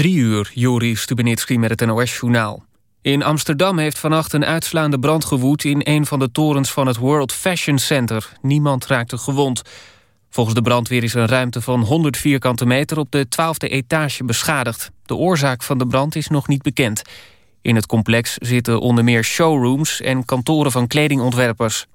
Drie uur, Juri Stubenitski met het NOS-journaal. In Amsterdam heeft vannacht een uitslaande brand gewoed... in een van de torens van het World Fashion Center. Niemand raakte gewond. Volgens de brandweer is een ruimte van 100 vierkante meter... op de 12e etage beschadigd. De oorzaak van de brand is nog niet bekend. In het complex zitten onder meer showrooms... en kantoren van kledingontwerpers.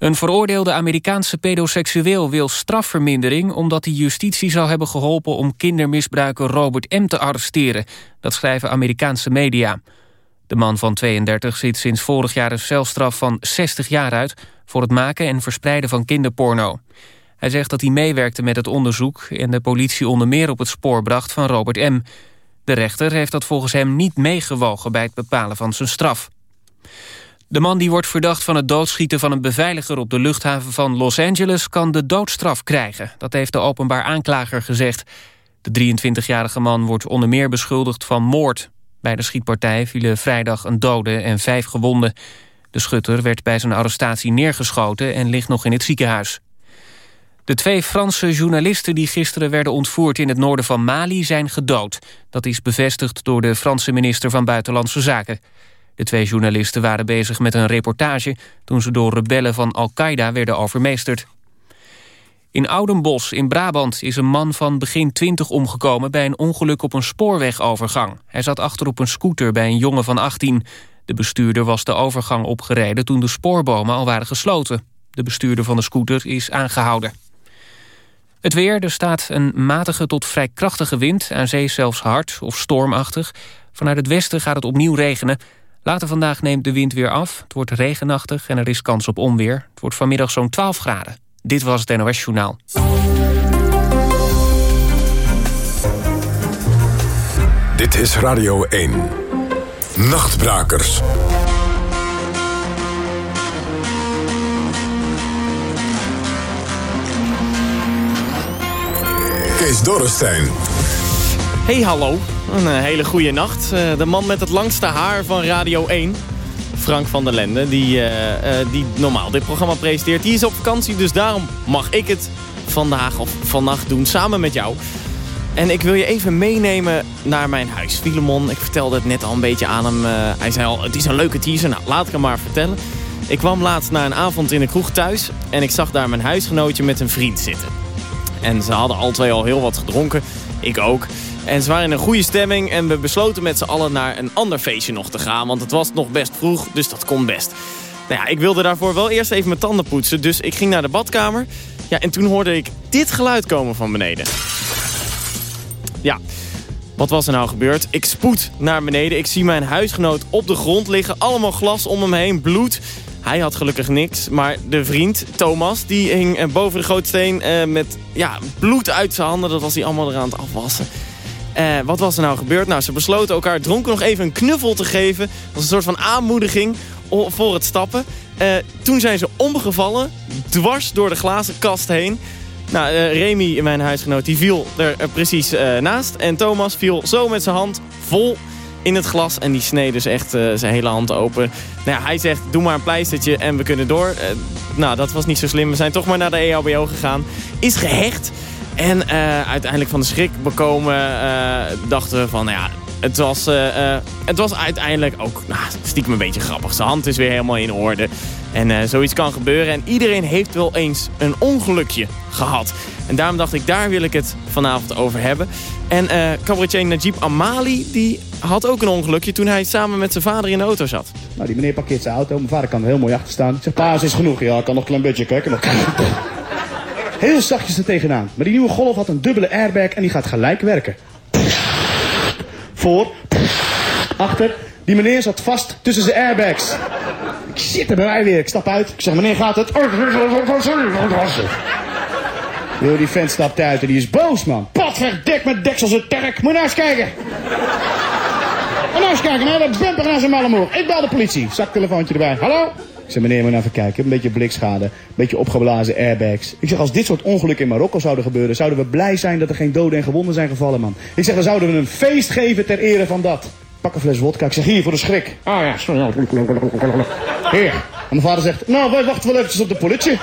Een veroordeelde Amerikaanse pedoseksueel wil strafvermindering... omdat hij justitie zou hebben geholpen om kindermisbruiker Robert M. te arresteren. Dat schrijven Amerikaanse media. De man van 32 zit sinds vorig jaar een celstraf van 60 jaar uit... voor het maken en verspreiden van kinderporno. Hij zegt dat hij meewerkte met het onderzoek... en de politie onder meer op het spoor bracht van Robert M. De rechter heeft dat volgens hem niet meegewogen... bij het bepalen van zijn straf. De man die wordt verdacht van het doodschieten van een beveiliger op de luchthaven van Los Angeles kan de doodstraf krijgen. Dat heeft de openbaar aanklager gezegd. De 23-jarige man wordt onder meer beschuldigd van moord. Bij de schietpartij vielen vrijdag een dode en vijf gewonden. De schutter werd bij zijn arrestatie neergeschoten en ligt nog in het ziekenhuis. De twee Franse journalisten die gisteren werden ontvoerd in het noorden van Mali zijn gedood. Dat is bevestigd door de Franse minister van Buitenlandse Zaken. De twee journalisten waren bezig met een reportage... toen ze door rebellen van Al-Qaeda werden overmeesterd. In Oudenbos in Brabant is een man van begin 20 omgekomen... bij een ongeluk op een spoorwegovergang. Hij zat achter op een scooter bij een jongen van 18. De bestuurder was de overgang opgereden toen de spoorbomen al waren gesloten. De bestuurder van de scooter is aangehouden. Het weer, er staat een matige tot vrij krachtige wind... aan zee zelfs hard of stormachtig. Vanuit het westen gaat het opnieuw regenen... Later vandaag neemt de wind weer af. Het wordt regenachtig en er is kans op onweer. Het wordt vanmiddag zo'n 12 graden. Dit was het NOS Journaal. Dit is Radio 1. Nachtbrakers. Kees Dorrestein. Hey, hallo. Een eh, hele goede nacht. Eh, de man met het langste haar van Radio 1. Frank van der Lende, die, eh, die normaal dit programma presenteert. Die is op vakantie, dus daarom mag ik het vandaag of vannacht doen samen met jou. En ik wil je even meenemen naar mijn huis. Filemon, ik vertelde het net al een beetje aan hem. hij zei al, het is een leuke teaser. Nou, laat ik hem maar vertellen. Ik kwam laatst na een avond in de kroeg thuis... en ik zag daar mijn huisgenootje met een vriend zitten. En ze hadden al twee al heel wat gedronken. Ik ook. En ze waren in een goede stemming en we besloten met z'n allen naar een ander feestje nog te gaan. Want het was nog best vroeg, dus dat kon best. Nou ja, ik wilde daarvoor wel eerst even mijn tanden poetsen. Dus ik ging naar de badkamer. Ja, en toen hoorde ik dit geluid komen van beneden. Ja, wat was er nou gebeurd? Ik spoed naar beneden. Ik zie mijn huisgenoot op de grond liggen. Allemaal glas om hem heen, bloed. Hij had gelukkig niks, maar de vriend, Thomas, die hing eh, boven de grootsteen uh, met ja, bloed uit zijn handen. Dat was hij allemaal eraan het afwassen. Uh, wat was er nou gebeurd? Nou, ze besloten elkaar dronken nog even een knuffel te geven. Was een soort van aanmoediging voor het stappen. Uh, toen zijn ze omgevallen, dwars door de glazen kast heen. Nou, uh, Remy, mijn huisgenoot, die viel er precies naast. En Thomas viel zo met zijn hand vol in het glas. En die sneed dus echt zijn hele hand open. Nou hij zegt, doe maar een pleistertje en we kunnen door. nou, dat was niet zo slim. We zijn toch maar naar de EHBO gegaan. Is gehecht. En uh, uiteindelijk van de schrik bekomen uh, dachten we van, nou ja, het was, uh, het was uiteindelijk ook nou, stiekem een beetje grappig. Zijn hand is weer helemaal in orde. En zoiets kan gebeuren. En iedereen heeft wel eens een ongelukje gehad. En daarom dacht ik, daar wil ik het vanavond over hebben. En cabaretier Najib Amali, die had ook een ongelukje toen hij samen met zijn vader in de auto zat. Nou, die meneer parkeert zijn auto. Mijn vader kan er heel mooi achter staan. Ik zeg, paas is genoeg. Ja, ik kan nog een klein beetje kijken. Nog... Heel zachtjes er tegenaan. Maar die nieuwe Golf had een dubbele airbag en die gaat gelijk werken. Voor. Achter. Die meneer zat vast tussen zijn airbags. Ik zit er bij mij weer. Ik stap uit. Ik zeg, meneer gaat het? Yo, die vent stapt uit en die is boos, man. Potverdek met deksels het terk. Moet je nou eens kijken. Moet nou eens kijken, hè? Dat bumper naar zijn mallemoer. Ik bel de politie. Zaktelefoontje erbij. Hallo? Ik zeg, meneer, moet even kijken. Een beetje blikschade, een beetje opgeblazen airbags. Ik zeg, als dit soort ongelukken in Marokko zouden gebeuren... zouden we blij zijn dat er geen doden en gewonden zijn gevallen, man. Ik zeg, dan zouden we een feest geven ter ere van dat. Pak een fles wodka. Ik zeg, hier, voor de schrik. Ah ja, sorry. Hier. En mijn vader zegt, nou, wij wachten wel eventjes op de politie.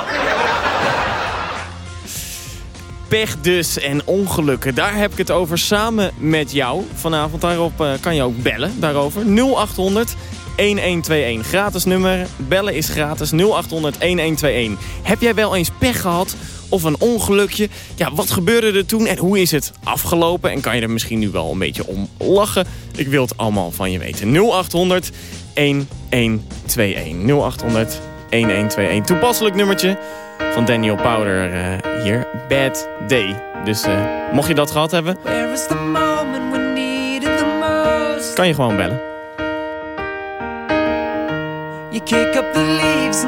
pech dus en ongelukken. Daar heb ik het over samen met jou. Vanavond daarop uh, kan je ook bellen daarover. 0800 1121. Gratis nummer. Bellen is gratis. 0800 1121. Heb jij wel eens pech gehad? Of een ongelukje? Ja, wat gebeurde er toen en hoe is het afgelopen? En kan je er misschien nu wel een beetje om lachen? Ik wil het allemaal van je weten. 0800 1121. 0800 1121. Toepasselijk nummertje van Daniel Powder uh, hier. Bad Day. Dus uh, mocht je dat gehad hebben... Kan je gewoon bellen. You kick up the leaves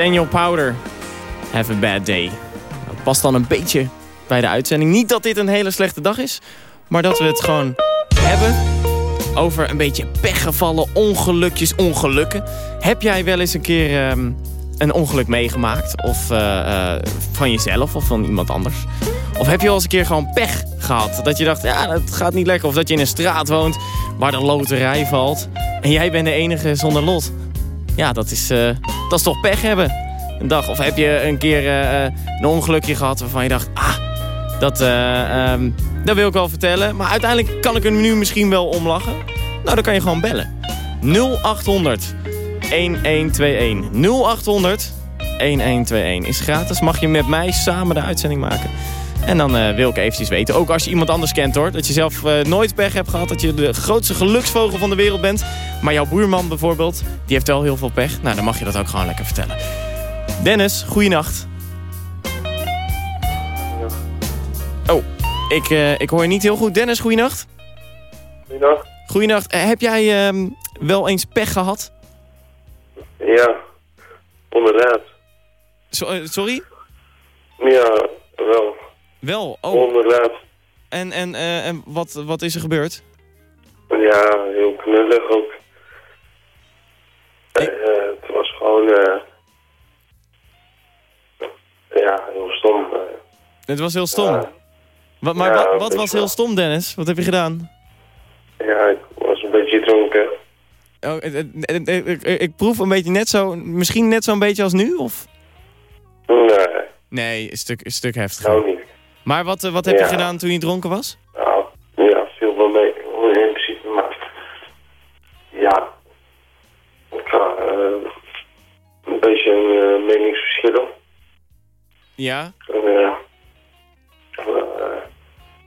Daniel Powder, have a bad day. Dat past dan een beetje bij de uitzending. Niet dat dit een hele slechte dag is, maar dat we het gewoon hebben over een beetje pechgevallen, ongelukjes, ongelukken. Heb jij wel eens een keer ehm, een ongeluk meegemaakt? Of eh, eh, van jezelf of van iemand anders? Of heb je wel eens een keer gewoon pech gehad? Dat je dacht, ja, dat gaat niet lekker. Of dat je in een straat woont waar de loterij valt. En jij bent de enige zonder lot. Ja, dat is, eh, dat is toch pech hebben. Een dag. Of heb je een keer eh, eh, een ongelukje gehad waarvan je dacht... Ah, dat, eh, ehm, dat wil ik wel vertellen. Maar uiteindelijk kan ik er nu misschien wel om lachen. Nou, dan kan je gewoon bellen. 0800 1121. 0800 1121 is gratis. Mag je met mij samen de uitzending maken. En dan eh, wil ik eventjes weten, ook als je iemand anders kent hoor... dat je zelf eh, nooit pech hebt gehad, dat je de grootste geluksvogel van de wereld bent... maar jouw buurman bijvoorbeeld, die heeft wel heel veel pech. Nou, dan mag je dat ook gewoon lekker vertellen. Dennis, goeienacht. Oh, ik, eh, ik hoor je niet heel goed. Dennis, goeienacht. Goeienacht. Eh, heb jij ehm, wel eens pech gehad? Ja, inderdaad. So- sorry? Ja, wel. Wel, oh. Inderdaad. En, en, eh, en wat, wat is er gebeurd? Ja, heel knullig ook. Eh, eh, het was gewoon... ja, heel stom. Het was heel stom. Ja. Wat, maar Ja, wat, wat was heel stom, Dennis? Wat heb je gedaan? ja, ik was een beetje dronken. Oh, het- ik, ik proef een beetje net zo, misschien net zo'n beetje als nu, of? Nee, Nee, een stuk, een stuk heftiger. nou niet. Maar wat, eh, wat heb je gedaan toen je dronken was? Nou, ja, viel wel mee in principe, maar... Ja. Ik eh, een beetje een uh, meningsverschillen. Ja? Eh, eh,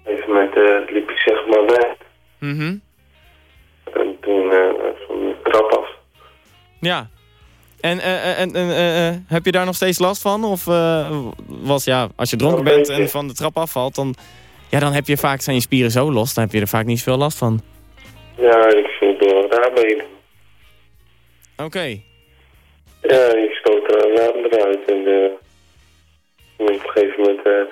even met, eh, liep ik zeg maar weg. Mhm. En toen eh, van de trap af. Ja. En, eh, en eh, eh, heb je daar nog steeds last van? Of was, ja, als je dronken bent en van de trap afvalt, dan, ja, dan heb je vaak, zijn je spieren zo los, dan heb je er vaak niet zoveel last van. Ja, ik wel raar mee. Oké. Ja, ik stoot er een raam eruit. En op een gegeven moment...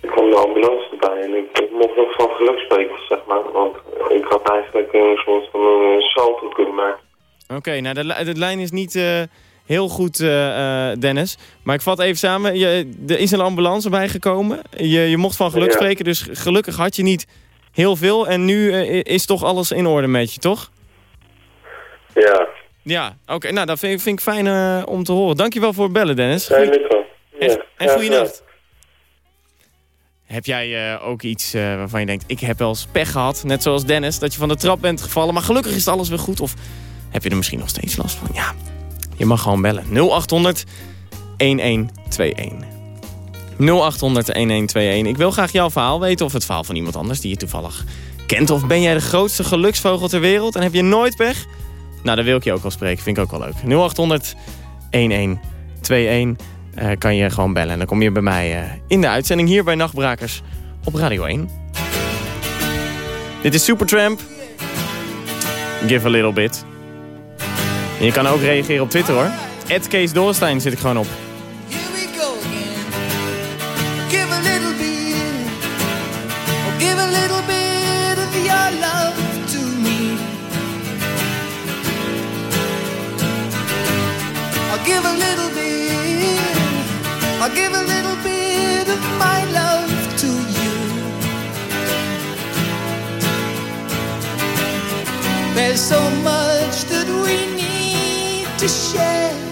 ik kwam de ambulance erbij en ik, ik mocht nog van geluk spreken, zeg maar. Want ik had eigenlijk een soort van een salto kunnen maken. Oké, nou de, de lijn is niet eh, heel goed, eh, eh, Dennis. Maar ik vat even samen. Je, er is een ambulance bijgekomen. Je, je mocht van geluk Ja. spreken, dus gelukkig had je niet heel veel. En nu is toch alles in orde met je, toch? Ja, Ja, oké. nou, dat vind ik, vind ik fijn om te horen. Dankjewel voor het bellen, Dennis. Goeie- wel. en, Ja, en ja, goeienacht. Heb jij ook iets waarvan je denkt, ik heb wel eens pech gehad, net zoals Dennis, dat je van de trap bent gevallen, maar gelukkig is alles weer goed? Of heb je er misschien nog steeds last van? Ja, je mag gewoon bellen. 0800 1121. 0800 1121. Ik wil graag jouw verhaal weten of het verhaal van iemand anders die je toevallig kent. Of ben jij de grootste geluksvogel ter wereld en heb je nooit pech? Nou, dan wil ik je ook wel spreken. Vind ik ook wel leuk. 0800 1121 eh, kan je gewoon bellen. En dan kom je bij mij eh, in de uitzending hier bij Nachtbrakers op Radio 1. Dit is Supertramp. Give a little bit. Je kan ook reageren op Twitter hoor. Ed Kees Doorstein zit ik gewoon op. Give a little to share.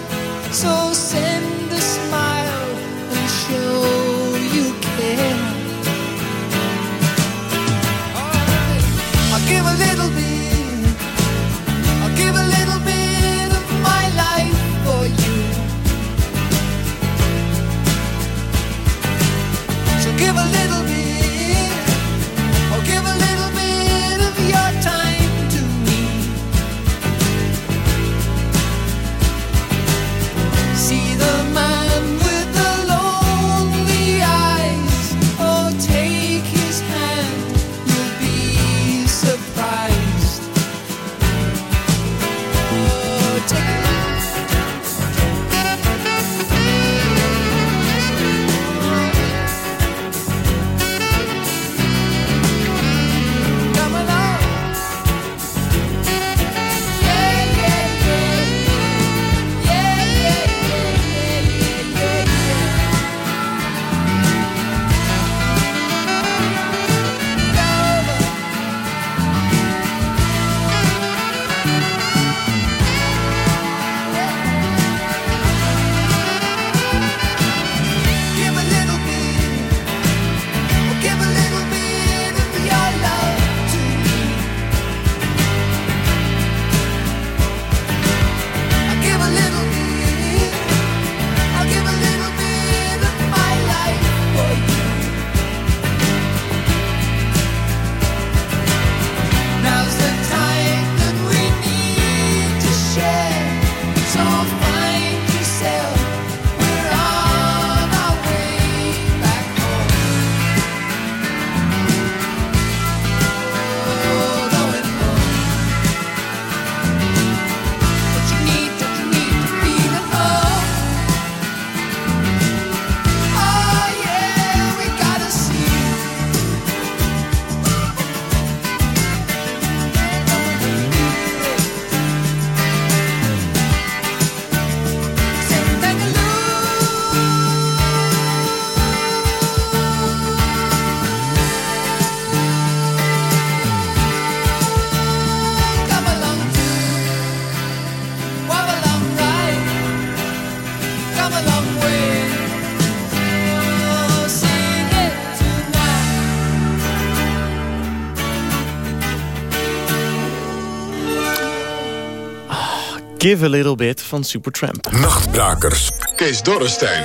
Give a Little Bit van Supertramp. Nachtbrakers. Kees Dorrestein.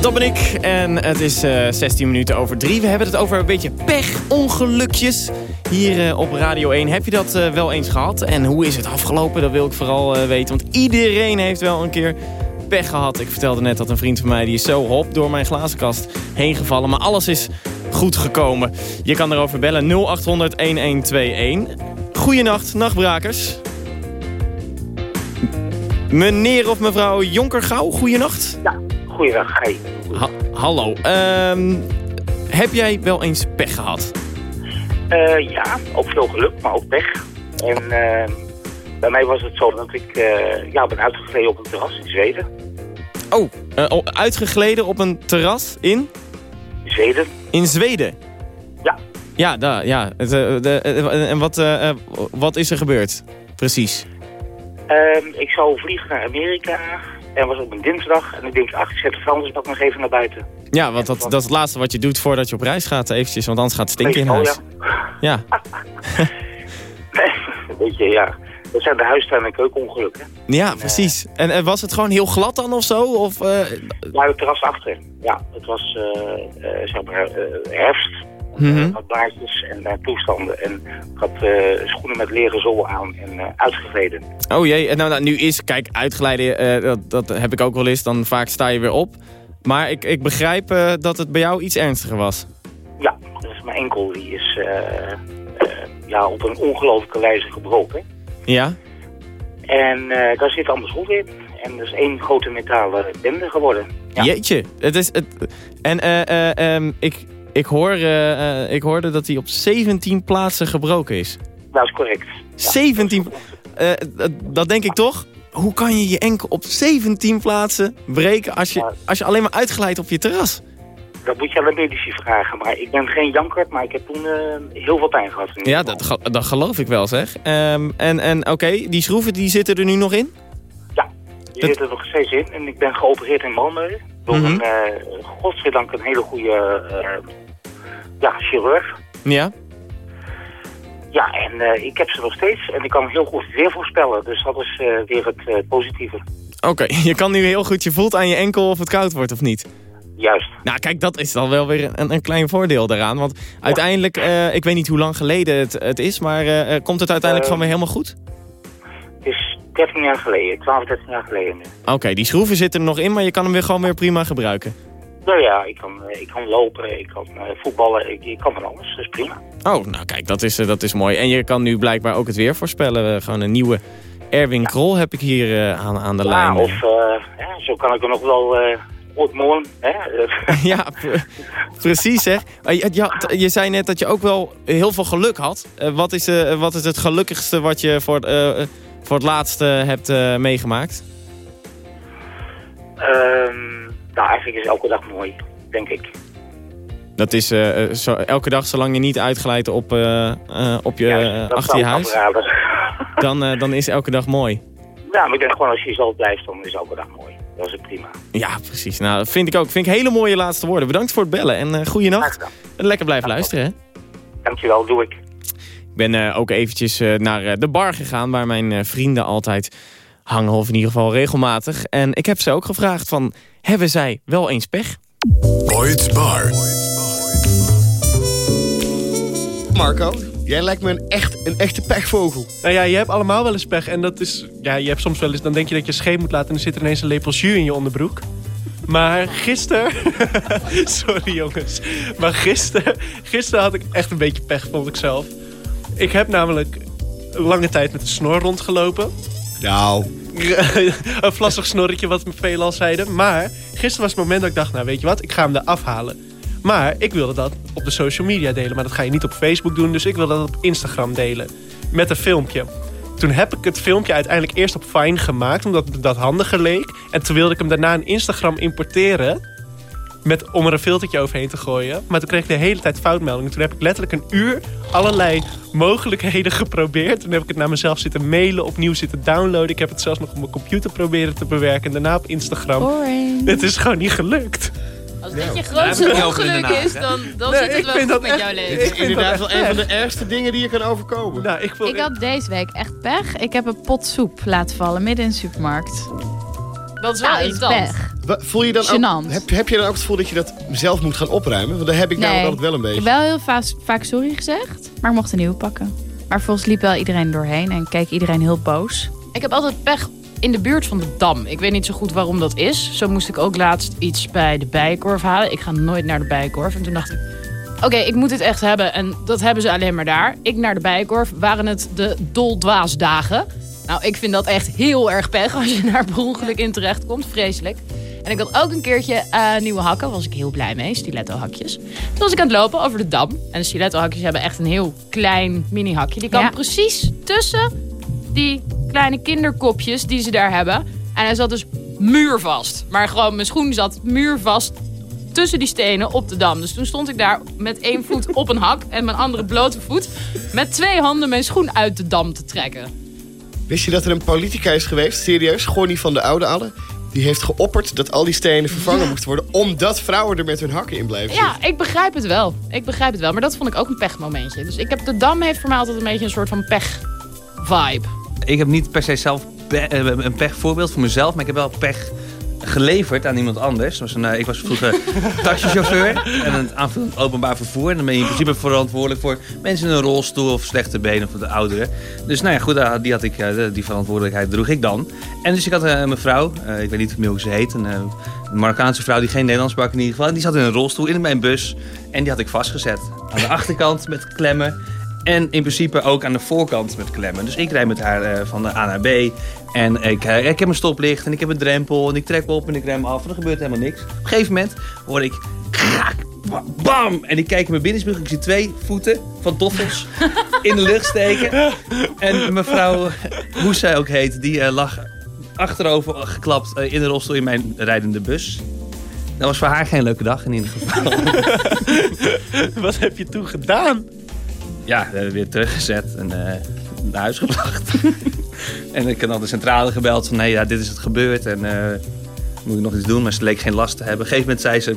Dat ben ik en het is eh 16 minuten over drie. We hebben het over een beetje pech-ongelukjes hier eh, op Radio 1. Heb je dat eh, wel eens gehad? En hoe is het afgelopen? Dat wil ik vooral eh, weten. Want iedereen heeft wel een keer pech gehad. Ik vertelde net dat een vriend van mij die is zo hop door mijn glazenkast heen gevallen. Maar alles is goed gekomen. Je kan erover bellen 0800 1121. Goeienacht, nachtbrakers. Meneer of mevrouw Jonkergouw, goeienacht. Ja, goeiedag. Hey. Ha- hallo. Ehm, heb jij wel eens pech gehad? Eh, ja, ook veel geluk, maar ook pech. En eh, bij mij was het zo dat ik eh, ja, ben uitgegleden op een terras in Zweden. Oh, eh, uitgegleden op een terras in? Zweden? In Zweden? Ja. Ja, daar, ja. En wat, wat is er gebeurd? Precies. Ehm, ik zou vliegen naar Amerika en was op een dinsdag. En ik denk, ach, ik zet de vuilnisbak nog even naar buiten. Ja, want dat, dat is het laatste wat je doet voordat je op reis gaat eventjes. Want anders gaat het stinken in Oh, huis. ja. Ja. Weet je, ja. Dat zijn de huistuin- en keukenongelukken. Ja, precies. En was het gewoon heel glad dan of zo? Of, eh, Daar het terras achter. Ja, het was eh, zeg maar herfst. Wat blaadjes en eh, toestanden. En ik had eh, schoenen met leren zolen aan en uitgegleden. Oh jee, en nou, nou, nu is, kijk, uitglijden, eh, dat, dat heb ik ook wel eens. Dan vaak sta je weer op. Maar ik, ik begrijp dat het bij jou iets ernstiger was. Ja, is mijn enkel. Die is ja, op een ongelooflijke wijze gebroken. Ja? En daar zit allemaal schroef in. En dat is één grote metalen bende geworden. Ja. Jeetje. Het is, het, en eh, eh, ehm, ik, ik, hoor, eh, eh, ik hoorde dat hij op 17 plaatsen gebroken is. Dat is correct. Ja. 17... eh, dat- dat denk ik toch? Hoe kan je je enkel op 17 plaatsen breken als je, als je alleen maar uitglijdt op je terras? Dat moet je aan de medici vragen. Maar ik ben geen jankert, maar ik heb toen heel veel pijn gehad. Ja, dat, ge- dat geloof ik wel zeg. Ehm, en en oké, die schroeven die zitten er nu nog in? Ja, die Dat- zit er nog steeds in. En ik ben geopereerd in Malmö. Door Mhm. een, eh godzijdank, een hele goede ja, chirurg. Ja? Ja, en eh, ik heb ze nog steeds. En ik kan heel goed weer voorspellen. Dus dat is eh, weer het eh, positieve. Oké, je kan nu heel goed, je voelt aan je enkel of het koud wordt of niet. Juist. Nou kijk, dat is dan wel weer een, een klein voordeel daaraan. Want uiteindelijk, ik weet niet hoe lang geleden het, het is, maar komt het uiteindelijk gewoon weer helemaal goed? Het is 13 jaar geleden. 12, 13 jaar geleden nu. Oké, die schroeven zitten er nog in, maar je kan hem weer gewoon weer prima gebruiken. Nou ja, ik kan, eh, ik kan lopen, ik kan eh, voetballen, ik, ik kan van alles. Dat is prima. Oh, nou kijk, dat is, eh, dat is mooi. En je kan nu blijkbaar ook het weer voorspellen. Gewoon een nieuwe Erwin Krol heb ik hier aan, aan de Ja, lijn. of ja, zo kan ik er nog wel. Hè? Eh, Ja, pre- precies hè. Maar Je, zei net dat je ook wel heel veel geluk had. Wat, is, wat is het gelukkigste wat je voor, het, eh, voor het laatste hebt meegemaakt? Ehm, nou, eigenlijk is elke dag mooi, denk ik. Dat is eh, eh, zo, elke dag zolang je niet uitglijdt op, eh, op je, dat achter je huis. Dan, dan is elke dag mooi. Ja, maar ik denk gewoon als je jezelf blijft, dan is elke dag mooi. Dat is het prima. Ja, precies. Nou, dat vind ik ook. Vind ik hele mooie laatste woorden. Bedankt voor het bellen en uh, goeienacht. lekker blijven luisteren hè. Dankjewel, doe ik. Ik ben ook eventjes naar de bar gegaan waar mijn vrienden altijd hangen. Of in ieder geval regelmatig. En ik heb ze ook gevraagd van, hebben zij wel eens pech? Boyd's Bar. Marco, jij lijkt me een, echt, een echte pechvogel. Nou ja, je hebt allemaal wel eens pech. En dat is... Ja, je hebt soms wel eens... Dan denk je dat je scheep moet laten... en dan zit er ineens een lepel jus in je onderbroek. Maar gisteren... Sorry jongens. Maar gisteren... Gisteren had ik echt een beetje pech, vond ik zelf. Ik heb namelijk lange tijd met een snor rondgelopen. Nou, een vlassig snorretje, wat veel al zeiden. Maar gisteren was het moment dat ik dacht... Nou, weet je wat? Ik ga hem eraf halen. Maar ik wilde dat op de social media delen. Maar dat ga je niet op Facebook doen. Dus ik wilde dat op Instagram delen. Met een filmpje. Toen heb ik het filmpje uiteindelijk eerst op Vine gemaakt. Omdat me dat handiger leek. En toen wilde ik hem daarna in Instagram importeren. Met, om er een filtertje overheen te gooien. Maar toen kreeg ik de hele tijd foutmeldingen. Toen heb ik letterlijk een uur allerlei mogelijkheden geprobeerd. Toen heb ik het naar mezelf zitten mailen. Opnieuw zitten downloaden. Ik heb het zelfs nog op mijn computer proberen te bewerken. En daarna op Instagram. Het is gewoon niet gelukt. Als dit je grootste ongeluk is, dan, dan Nee, zit ik het wel vind goed dat met echt- jouw Het leven. is vind inderdaad wel een van de ergste dingen die je kan overkomen. Nou, ik, vond, Ik had deze week echt pech. Ik heb een pot soep laten vallen midden in de supermarkt. Dat is wel Nou, irritant. pech. Wa- Voel je dan ook, Gênant. heb, heb je dan ook het gevoel dat je dat zelf moet gaan opruimen? Want daar heb ik Nee. namelijk altijd wel een Ik beetje. heb wel heel vaak, vaak sorry gezegd, maar ik mocht een nieuwe pakken. Maar volgens liep wel iedereen doorheen en keek iedereen heel boos. Ik heb altijd pech in de buurt van de Dam. Ik weet niet zo goed waarom dat is. Zo moest ik ook laatst iets bij de Bijenkorf halen. Ik ga nooit naar de Bijenkorf. En toen dacht ik, oké, ik moet dit echt hebben. En dat hebben ze alleen maar daar. Ik naar de Bijenkorf. Waren het de doldwaasdagen. Nou, ik vind dat echt heel erg pech als je daar per ongeluk in terecht komt. Vreselijk. En ik had ook een keertje eh, nieuwe hakken. was ik heel blij mee. Stiletto hakjes. Toen was ik aan het lopen over de Dam. En de stiletto hakjes hebben echt een heel klein mini hakje. Die kan Ja. precies tussen die kleine kinderkopjes die ze daar hebben. En hij zat dus muurvast. Maar gewoon, mijn schoen zat muurvast tussen die stenen op de dam. Dus toen stond ik daar met één voet op een hak en mijn andere blote voet... met twee handen mijn schoen uit de dam te trekken. Wist je dat er een politica is geweest, serieus, Gorny van de Oude Alle... die heeft geopperd dat al die stenen vervangen moesten worden... omdat vrouwen er met hun hakken in blijven Ja, ik begrijp het wel. Ik begrijp het wel. Maar dat vond ik ook een pechmomentje. Dus ik heb, de dam heeft voor mij altijd een beetje een soort van pech-vibe. Ik heb niet per se zelf pe- eh, een pechvoorbeeld voor mezelf, maar ik heb wel pech geleverd aan iemand anders. Dat Was een, eh, ik was vroeger taxichauffeur en een aanvullend openbaar vervoer. En dan ben je in principe verantwoordelijk voor mensen in een rolstoel of slechte benen of de ouderen. Dus nou ja, goed, eh, die, had ik, eh, die verantwoordelijkheid droeg ik dan. En dus ik had een mevrouw, eh, ik weet niet meer hoe ze heet, een, een Marokkaanse vrouw die geen Nederlands sprak in ieder geval. En die zat in een rolstoel in mijn bus en die had ik vastgezet. Aan de achterkant met klemmen. En in principe ook aan de voorkant met klemmen. Dus ik rijd met haar van de A naar B. En ik, eh, ik heb een stoplicht en ik heb een drempel. En ik trek op en ik rem af. En er gebeurt helemaal niks. Op een gegeven moment hoor ik... kraak, ba- Bam! En ik kijk in mijn binnenspiegel. Ik zie twee voeten van toffels in de lucht steken. En mevrouw, hoe zij ook heet, die eh, lag achterover geklapt eh, in de rolstoel in mijn rijdende bus. Dat was voor haar geen leuke dag in ieder geval. Wat heb je toen gedaan? ja, we hebben weer teruggezet en eh, naar huis gebracht. en ik heb dan de centrale gebeld van, nee, ja, dit is het gebeurd en eh, moet ik nog iets doen? Maar ze leek geen last te hebben. Op een gegeven moment zei ze,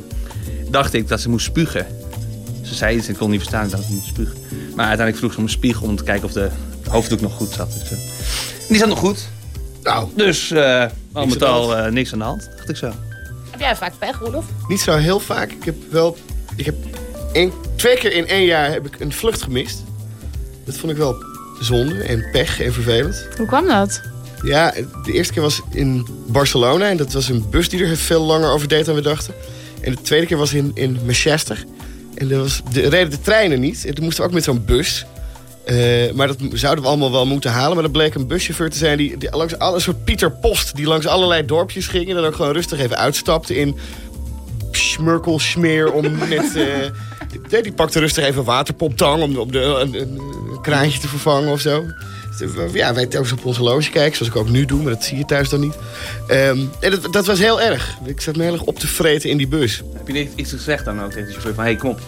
dacht ik dat ze moest spugen. Ze zei iets en ik kon niet verstaan, ik dacht dat ze moest spugen. Maar uiteindelijk vroeg ze om een spiegel om te kijken of de hoofddoek nog goed zat. Dus, eh, die zat nog goed. Nou, Dus eh al met al eh, niks aan de hand, dacht ik zo. Heb jij vaak pech, Rolof? Niet zo heel vaak. Ik heb wel... Ik heb één, twee keer in één jaar heb ik een vlucht gemist. Dat vond ik wel zonde en pech en vervelend. Hoe kwam dat? Ja, de eerste keer was in Barcelona. En dat was een bus die er veel langer over deed dan we dachten. En de tweede keer was in, in Manchester. En er was, de, reden de treinen niet. En toen moesten we ook met zo'n bus. Eh, maar dat zouden we allemaal wel moeten halen. Maar dat bleek een buschauffeur te zijn die, die langs alle soort Pieter Post... die langs allerlei dorpjes ging en dan ook gewoon rustig even uitstapte in smurkel smeer om net... eh, die, die pakte rustig even een waterpoptang om op de, een, een- een kraantje te vervangen of zo. Ja, wij telkens op onze horloge kijken, zoals ik ook nu doe, maar dat zie je thuis dan niet. Ehm, en dat, dat was heel erg. Ik zat me heel erg op te vreten in die bus. Heb je iets gezegd dan ook tegen de chauffeur van, hé, hey, kom op.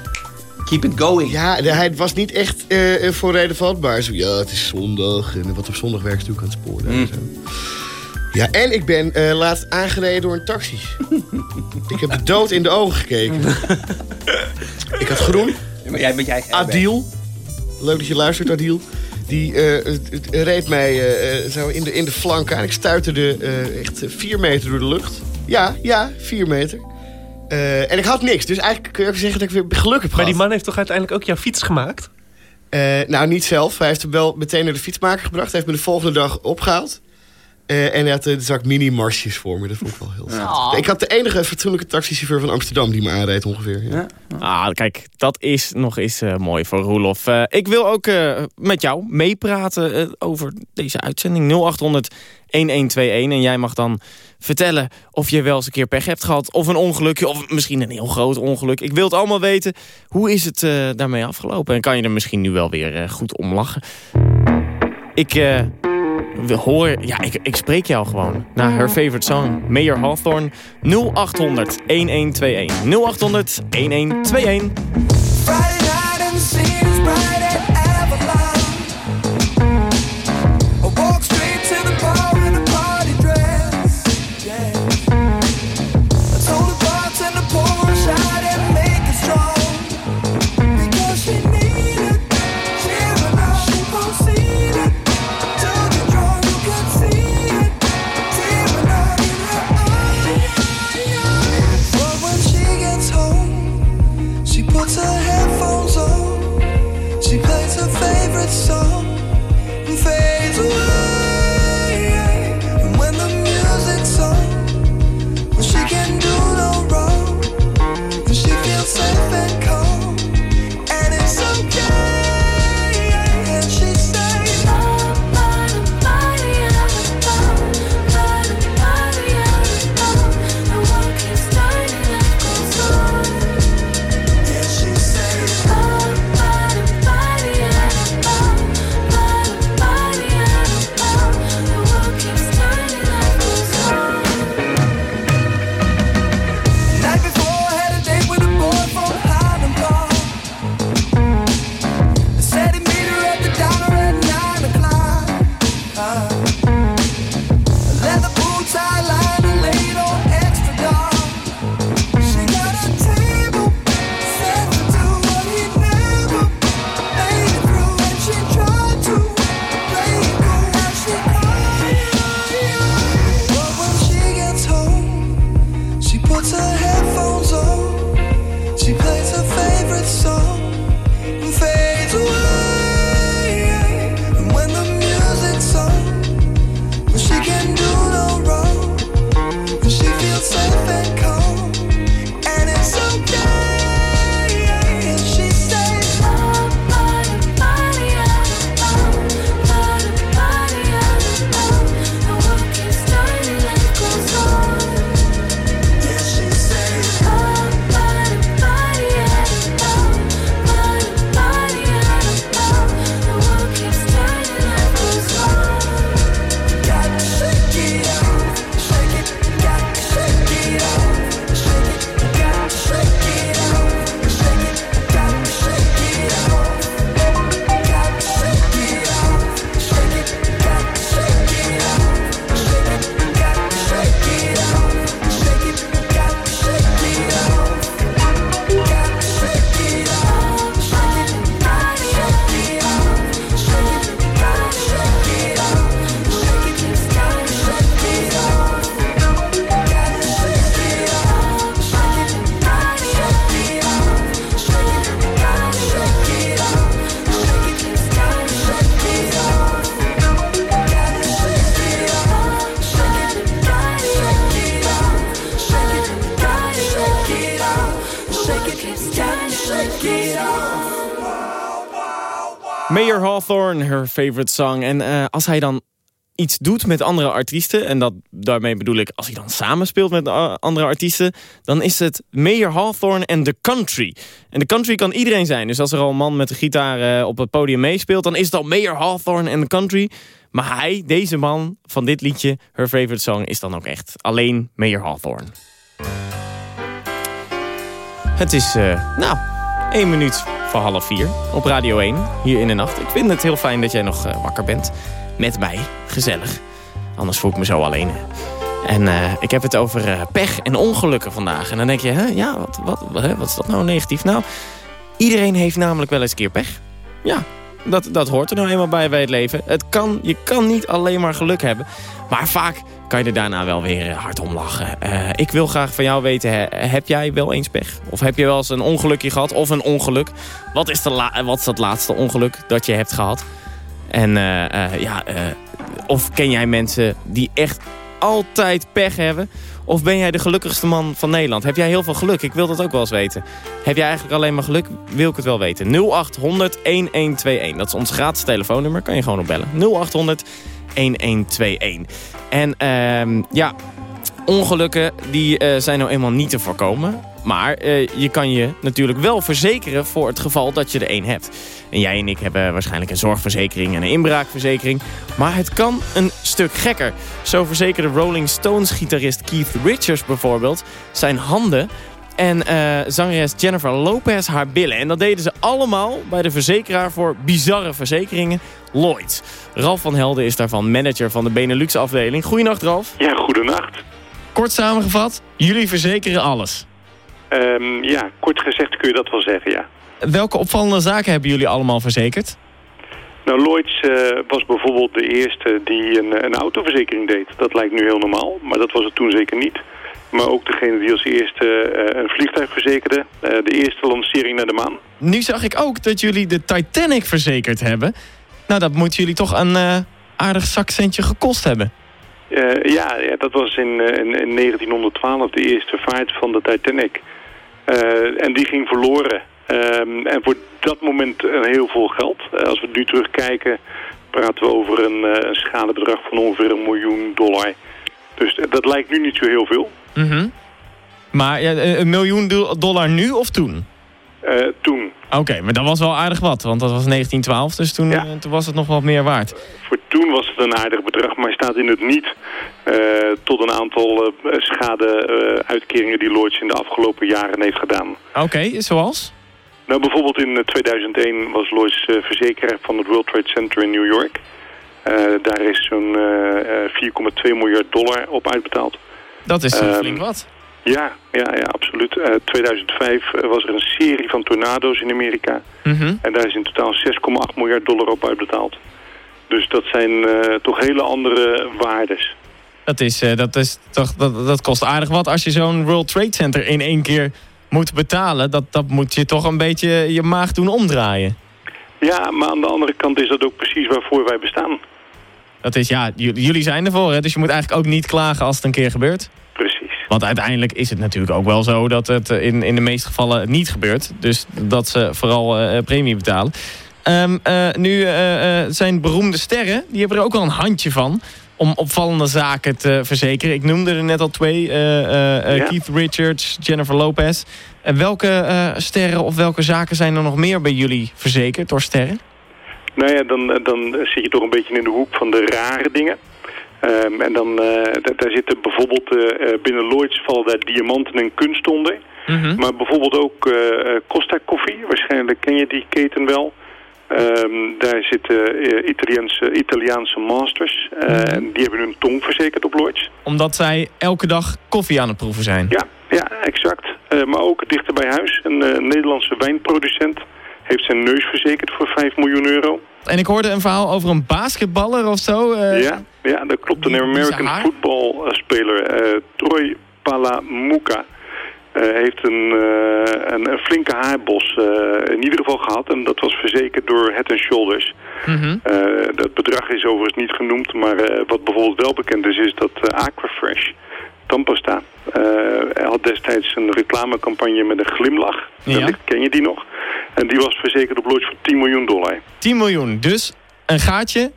Keep it going. Ja, hij was niet echt eh, eh, voor reden vatbaar. Zo, ja, het is zondag en wat op zondag werkt natuurlijk aan het sporen. en zo. Ja, en ik ben eh, laatst aangereden door een taxi. ik heb de dood in de ogen gekeken. ik had groen. Maar jij bent jij Adil. Leuk dat je luistert, Adil. Die eh, reed mij eh, eh, zo in de, in de flank aan. Ik stuiterde eh, echt vier meter door de lucht. Ja, ja, vier meter. Eh, en ik had niks. Dus eigenlijk kun je ook zeggen dat ik weer geluk heb Maar gehad. die man heeft toch uiteindelijk ook jouw fiets gemaakt? Eh, nou, niet zelf. Hij heeft hem wel meteen naar de fietsmaker gebracht. Hij heeft me de volgende dag opgehaald. Eh, en hij had een zak mini-marsjes voor me. Dat vond ik wel heel. Oh. Ik had de enige fatsoenlijke taxichauffeur van Amsterdam die me aanreed ongeveer. Ja. Ah, kijk, dat is nog eens eh, mooi voor Roelof. Eh, ik wil ook eh, met jou meepraten eh, over deze uitzending 0800 1121. En jij mag dan vertellen of je wel eens een keer pech hebt gehad. Of een ongelukje, of misschien een heel groot ongeluk. Ik wil het allemaal weten. Hoe is het eh, daarmee afgelopen? En kan je er misschien nu wel weer eh, goed om lachen? Ik... we horen, ja, ik, ik spreek jou gewoon. Naar her favorite song, Mayor Hawthorne. 0800 1121. 0800 1121. Friday night and the scene is favorite song. En eh, als hij dan iets doet met andere artiesten... en dat, daarmee bedoel ik als hij dan samenspeelt met eh, andere artiesten... dan is het Mayor Hawthorne en The Country. En The Country kan iedereen zijn. Dus als er al een man met de gitaar eh, op het podium meespeelt... dan is het al Mayor Hawthorne en The Country. Maar hij, deze man van dit liedje, her favorite song... is dan ook echt alleen Mayor Hawthorne. Het is, eh, nou, één minuut voor half vier op Radio 1, hier in de nacht. Ik vind het heel fijn dat jij nog eh, wakker bent. Met mij, gezellig. Anders voel ik me zo alleen. En eh, ik heb het over eh, pech en ongelukken vandaag. En dan denk je, hè, ja, wat, wat, wat is dat nou negatief? Nou, iedereen heeft namelijk wel eens een keer pech. Ja, dat, dat hoort er nou eenmaal bij bij het leven. Het kan, je kan niet alleen maar geluk hebben. Maar vaak kan je er daarna wel weer eh, hard om lachen. Eh, ik wil graag van jou weten, heb jij wel eens pech? Of heb je wel eens een ongelukje gehad? Of een ongeluk? Wat is, de la- wat is dat laatste ongeluk dat je hebt gehad? En eh, eh, ja, eh, of ken jij mensen die echt altijd pech hebben? Of ben jij de gelukkigste man van Nederland? Heb jij heel veel geluk? Ik wil dat ook wel eens weten. Heb jij eigenlijk alleen maar geluk? Wil ik het wel weten. 0800 1121. Dat is ons gratis telefoonnummer. Kan je gewoon opbellen. 0800 1121. En ehm, ja, ongelukken die eh, zijn nou eenmaal niet te voorkomen. Maar eh, je kan je natuurlijk wel verzekeren voor het geval dat je er één hebt. En jij en ik hebben waarschijnlijk een zorgverzekering en een inbraakverzekering. Maar het kan een stuk gekker. Zo verzekerde Rolling Stones gitarist Keith Richards bijvoorbeeld zijn handen... En eh, zangeres Jennifer Lopez haar billen. En dat deden ze allemaal bij de verzekeraar voor bizarre verzekeringen, Lloyds. Ralf van Helden is daarvan manager van de Benelux afdeling. Goedenacht Ralf. Ja, goedenacht. Kort samengevat, jullie verzekeren alles. Ehm, ja, kort gezegd kun je dat wel zeggen, ja. Welke opvallende zaken hebben jullie allemaal verzekerd? Nou, Lloyds eh, was bijvoorbeeld de eerste die een, een autoverzekering deed. Dat lijkt nu heel normaal, maar dat was het toen zeker niet. Maar ook degene die als eerste eh, een vliegtuig verzekerde. Eh, de eerste lancering naar de maan. Nu zag ik ook dat jullie de Titanic verzekerd hebben. Nou, dat moet jullie toch een aardig zakcentje gekost hebben. Ja, ja, dat was in, in, in 1912 de eerste vaart van de Titanic. Eh, en die ging verloren. Ehm, en voor dat moment heel veel geld. Eh, als we nu terugkijken, praten we over een, eh, schadebedrag van ongeveer een miljoen dollar. Dus dat lijkt nu niet zo heel veel. Mhm. Maar een miljoen do- dollar nu of toen? Eh, toen. Oké, maar dat was wel aardig wat, want dat was 1912, dus toen, eh, toen was het nog wat meer waard. Voor toen was het een aardig bedrag, maar staat in het niet eh, tot een aantal schade-uitkeringen die Lloyds in de afgelopen jaren heeft gedaan. Oké, zoals? Nou, bijvoorbeeld in eh, 2001 was Lloyds verzekeraar van het World Trade Center in New York. Daar is zo'n eh, eh, 4,2 miljard dollar op uitbetaald. Dat is eh, Ehm, flink wat. Ja, ja, ja absoluut. Eh 2005 eh, was er een serie van tornado's in Amerika. Mhm. En daar is in totaal 6,8 miljard dollar op uitbetaald. Dus dat zijn eh, toch hele andere waardes. Dat, is, dat, is toch, dat, dat kost aardig wat als je zo'n World Trade Center in één keer moet betalen. Dat, dat moet je toch een beetje je maag doen omdraaien. Ja, maar aan de andere kant is dat ook precies waarvoor wij bestaan. Dat is, ja, jullie zijn ervoor, hè? dus je moet eigenlijk ook niet klagen als het een keer gebeurt. Want uiteindelijk is het natuurlijk ook wel zo dat het eh, in, in de meeste gevallen niet gebeurt. Dus dat ze vooral eh, premie betalen. Ehm, eh, nu eh, eh, zijn beroemde sterren, die hebben er ook wel een handje van om opvallende zaken te verzekeren. Ik noemde er net al twee. eh, eh, eh, Ja. Keith Richards, Jennifer Lopez. En welke eh, sterren of welke zaken zijn er nog meer bij jullie verzekerd door sterren? Nou ja, dan, dan zit je toch een beetje in de hoek van de rare dingen. Ehm, en dan eh, da- daar zitten bijvoorbeeld eh, binnen Lloyds vallen daar diamanten en kunst onder. Maar bijvoorbeeld ook eh, Costa Koffie, waarschijnlijk ken je die keten wel. Ehm, daar zitten Italiaanse, Italiaanse masters. En Die hebben hun tong verzekerd op Lloyds. Omdat zij elke dag koffie aan het proeven zijn. Ja, ja exact. Maar ook dichter bij huis. Een Nederlandse wijnproducent heeft zijn neus verzekerd voor 5 miljoen euro. En ik hoorde een verhaal over een basketballer of zo. eh, Ja, ja, dat klopt. Een American voetbalspeler, eh Troy Palamuka, eh, heeft een, eh, een, een flinke haarbos eh, in ieder geval gehad. En dat was verzekerd door Head Shoulders. Mhm. Eh, dat bedrag is overigens niet genoemd, maar eh, wat bijvoorbeeld wel bekend is, is dat eh, Aquafresh, tandpasta, eh, had destijds een reclamecampagne met een glimlach. Ja. Ken je die nog? En die was verzekerd op Lloyds voor 10 miljoen dollar. 10 miljoen. Dus een gaatje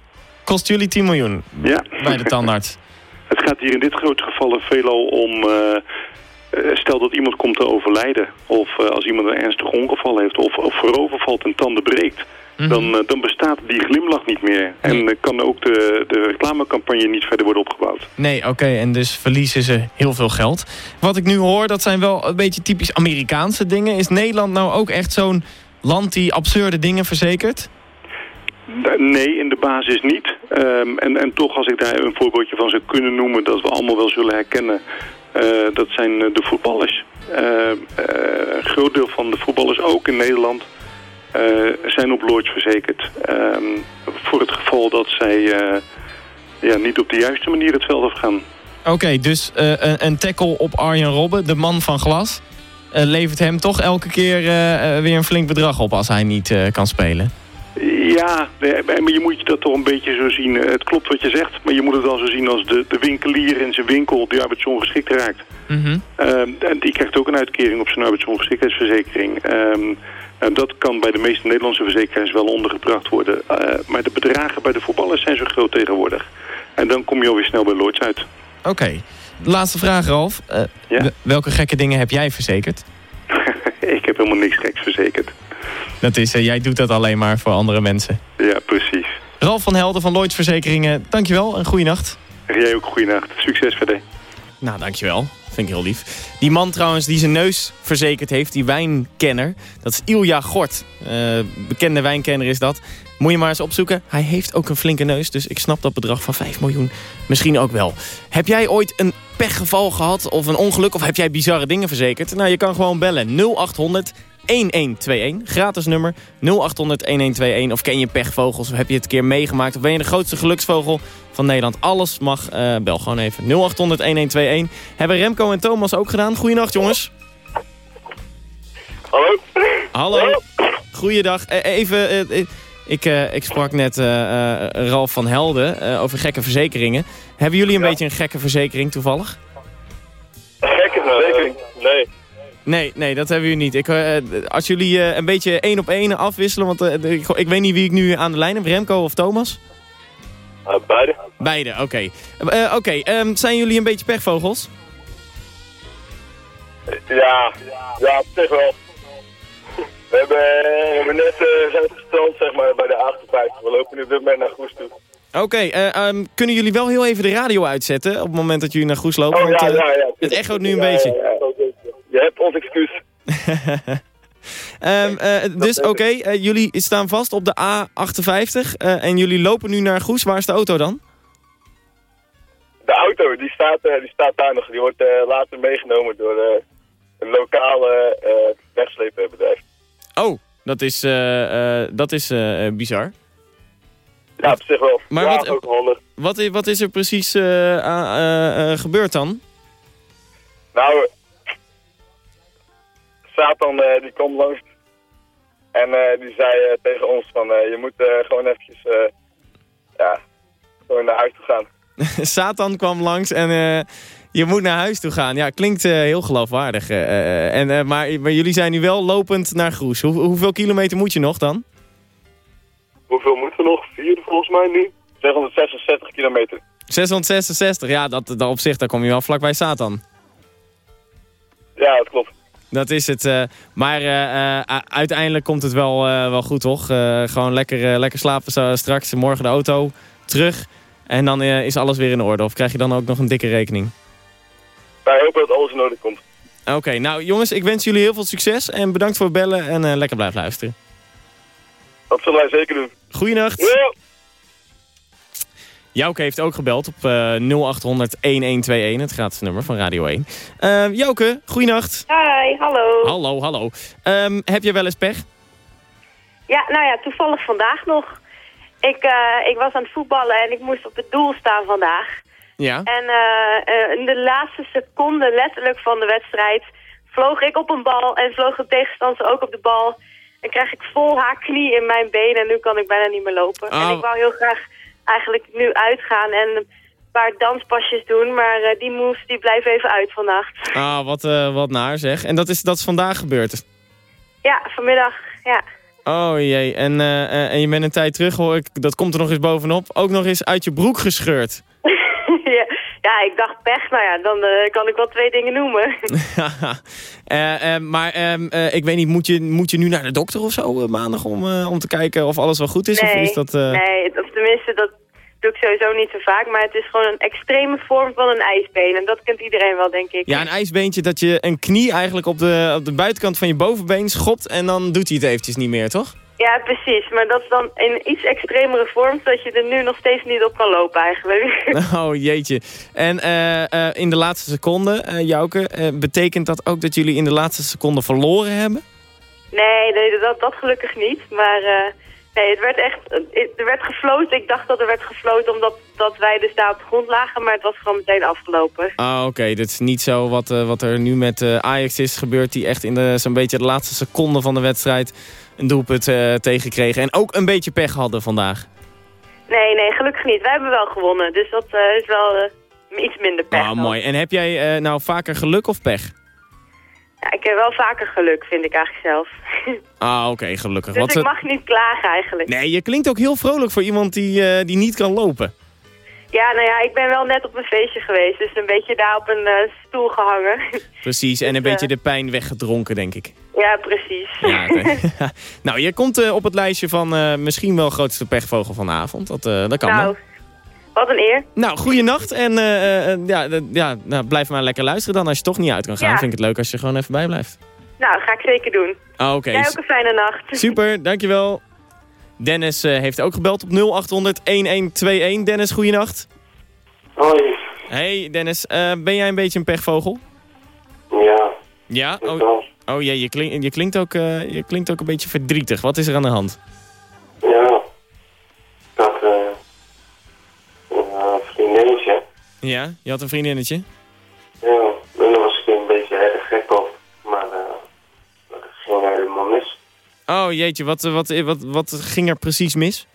kost jullie 10 miljoen Ja. bij de tandarts. Het gaat hier in dit grote geval veelal om... eh, eh, stel dat iemand komt te overlijden... of eh, als iemand een ernstig ongeval heeft... of, of voorover valt en tanden breekt... dan, eh, dan bestaat die glimlach niet meer. En kan ook de, de reclamecampagne niet verder worden opgebouwd. Nee, oké, en dus verliezen ze heel veel geld. Wat ik nu hoor, dat zijn wel een beetje typisch Amerikaanse dingen. Is Nederland nou ook echt zo'n land die absurde dingen verzekert? Nee, in de basis niet. Ehm, en, en toch, als ik daar een voorbeeldje van zou kunnen noemen... dat we allemaal wel zullen herkennen... eh, dat zijn eh, de voetballers. Eh, eh, een groot deel van de voetballers, ook in Nederland... zijn op Lloyds verzekerd. Ehm, voor het geval dat zij ja, niet op de juiste manier het veld afgaan. Oké, dus een, een tackle op Arjen Robben, de man van glas... eh, levert hem toch elke keer eh, eh, weer een flink bedrag op als hij niet kan spelen. Ja, maar je moet dat toch een beetje zo zien. Het klopt wat je zegt, maar je moet het wel zo zien als de, de winkelier in zijn winkel die arbeidsongeschikt raakt. Mhm. Ehm, en die krijgt ook een uitkering op zijn arbeidsongeschiktheidsverzekering. Ehm, en dat kan bij de meeste Nederlandse verzekeraars wel ondergebracht worden. Maar de bedragen bij de voetballers zijn zo groot tegenwoordig. En dan kom je alweer snel bij Lloyds uit. Oké, laatste vraag Ralf. Eh, Ja? Welke gekke dingen heb jij verzekerd? Ik heb helemaal niks geks verzekerd. Dat is, eh, jij doet dat alleen maar voor andere mensen. Ja, precies. Ralf van Helden van Lloyds Verzekeringen, dankjewel en goeienacht. En jij ook goeienacht. Succes verder. Nou, dankjewel. Vind ik heel lief. Die man trouwens die zijn neus verzekerd heeft, die wijnkenner, dat is Ilja Gort. Eh, bekende wijnkenner is dat. Moet je maar eens opzoeken. Hij heeft ook een flinke neus, dus ik snap dat bedrag van 5 miljoen misschien ook wel. Heb jij ooit een pechgeval gehad of een ongeluk of heb jij bizarre dingen verzekerd? Nou, je kan gewoon bellen 0800 1121. Gratis nummer 0800 1121. Of ken je pechvogels? Of heb je het een keer meegemaakt? Of ben je de grootste geluksvogel van Nederland? Alles mag. Eh, bel gewoon even 0800 1121. Hebben Remco en Thomas ook gedaan. Goeienacht jongens. Hallo? Hallo. Goeiedag. Eh, even, eh, eh, ik, eh, ik sprak net eh, eh, Ralf van Helden eh, over gekke verzekeringen. Hebben jullie een beetje een gekke verzekering toevallig? Gekke verzekering? Nee. Nee, nee, dat hebben jullie niet. Ik, eh, als jullie eh, een beetje één op één afwisselen, want eh, ik, ik weet niet wie ik nu aan de lijn heb, Remco of Thomas? Beide. Beide, oké. Eh, oké, ehm, zijn jullie een beetje pechvogels? Ja, ja, op zich wel. We hebben, we hebben net zijn gestrand, zeg maar, bij de 58. We lopen nu op dit moment naar Goes toe. Oké, eh, ehm, kunnen jullie wel heel even de radio uitzetten op het moment dat jullie naar Goes lopen? Oh, Want, ja, eh, ja, ja. Het echoot nu een Ja, beetje. Je hebt ons excuus. Eh, dus oké, eh, jullie staan vast op de A58 eh, en jullie lopen nu naar Goes. Waar is de auto dan? De auto, die staat, die staat daar nog. Die wordt later meegenomen door een lokale wegslepenbedrijf. Oh, dat is, dat is bizar. Ja, op zich wel. Maar ja, wat- ook. Wat, wat is er precies gebeurd dan? Nou, Satan eh, die kwam langs en eh, die zei eh, tegen ons van je moet gewoon eventjes ja, gewoon naar huis toe gaan. Satan kwam langs en je moet naar huis toe gaan. Ja, klinkt heel geloofwaardig. en, maar, maar jullie zijn nu wel lopend naar Groes. Hoe, hoeveel kilometer moet je nog dan? Hoeveel moeten we nog? Vier volgens mij nu? 666 kilometer. 666, ja, dat, dat op zich, daar kom je wel vlakbij Satan. Ja, dat klopt. Dat is het. eh, maar eh, eh, uiteindelijk komt het wel, wel goed, toch? Gewoon lekker, lekker slapen straks, morgen de auto, terug. En dan is alles weer in orde. Of krijg je dan ook nog een dikke rekening? Wij hopen dat alles in orde komt. Oké, nou jongens, ik wens jullie heel veel succes. En bedankt voor het bellen en lekker blijven luisteren. Dat zullen wij zeker doen. Goeienacht. Ja. Jouke heeft ook gebeld op eh 0800 1121, het gratis nummer van Radio 1. Eh Jouke, goeienacht. Hi, hallo. Hallo, hallo. Ehm, heb je wel eens pech? Ja, nou ja, toevallig vandaag nog. Ik, eh, ik was aan het voetballen en ik moest op het doel staan vandaag. Ja. En eh, eh, in de laatste seconde letterlijk van de wedstrijd vloog ik op een bal en vloog de tegenstander ook op de bal. En krijg ik vol haar knie in mijn benen en nu kan ik bijna niet meer lopen. Oh. En ik wou heel graag eigenlijk nu uitgaan en een paar danspasjes doen, maar eh, die moves die blijven even uit vannacht. Ah, wat, eh, wat naar zeg. En dat is, dat is vandaag gebeurd? Ja, vanmiddag, ja. Oh jee, en, eh, en je bent een tijd terug, hoor ik, dat komt er nog eens bovenop, ook nog eens uit je broek gescheurd. Ja, ik dacht pech. Nou ja, dan eh, kan ik wel twee dingen noemen. Eh, maar ehm, eh, ik weet niet, moet je, moet je nu naar de dokter of zo maandag om, om te kijken of alles wel goed is? Of nee, is dat, nee, of tenminste, dat doe ik sowieso niet zo vaak. Maar het is gewoon een extreme vorm van een ijsbeen. En dat kent iedereen wel, denk ik. Ja, een ijsbeentje dat je een knie eigenlijk op de, op de buitenkant van je bovenbeen schopt en dan doet hij het eventjes niet meer, toch? Ja, precies. Maar dat is dan in iets extremere vorm, zodat je er nu nog steeds niet op kan lopen eigenlijk. Oh jeetje. En eh, eh, in de laatste seconde, eh Jouke, betekent dat ook dat jullie in de laatste seconde verloren hebben? nee, nee dat, dat gelukkig niet. Maar nee, het werd echt, er werd gefloten. Ik dacht dat er werd gefloten omdat dat wij dus daar op de grond lagen. Maar het was gewoon meteen afgelopen. Ah, oké. Dit is niet zo wat, wat er nu met Ajax is gebeurd... die echt in de- zo'n beetje de laatste seconde van de wedstrijd... een doelpunt eh tegenkregen. En ook een beetje pech hadden vandaag. Nee, nee, gelukkig niet. Wij hebben wel gewonnen. Dus dat eh, is wel eh, iets minder pech. Ah, dan. mooi. En heb jij nou vaker geluk of pech? Ja, ik heb wel vaker geluk, vind ik eigenlijk zelf. Ah, oké, gelukkig. dus Wat, ik mag niet klagen eigenlijk. Nee, je klinkt ook heel vrolijk voor iemand die, die niet kan lopen. Ja, nou ja, ik ben wel net op een feestje geweest. Dus een beetje daar op een stoel gehangen. Precies, en een Dus, beetje de pijn weggedronken, denk ik. Ja, precies. Ja, nou, je komt eh, op het lijstje van eh, misschien wel grootste pechvogel van de avond. Dat, eh, dat kan nou, wel. wat een eer. Nou, goeienacht. En eh, eh, ja, ja nou, blijf maar lekker luisteren dan. Als je toch niet uit kan gaan, Ja. vind ik het leuk als je gewoon even bijblijft. Nou, ga ik zeker doen. Ah, Oké, Jij ook een fijne nacht. super, dankjewel. Dennis eh, heeft ook gebeld op 0800 1121. Dennis, goeienacht. Hoi. Hey Dennis, eh, ben jij een beetje een pechvogel? Ja. Ja? Oh, wel. Oh jee, je, klink, je, klinkt ook, eh, je klinkt ook een beetje verdrietig. Wat is er aan de hand? Ja. Ik had eh, een vriendinnetje. Ja, je had een vriendinnetje? Ja, en daar was ik een beetje erg gek op. Maar eh, dat ging helemaal mis. Oh jeetje, wat, eh, wat, eh, wat, wat ging er precies mis?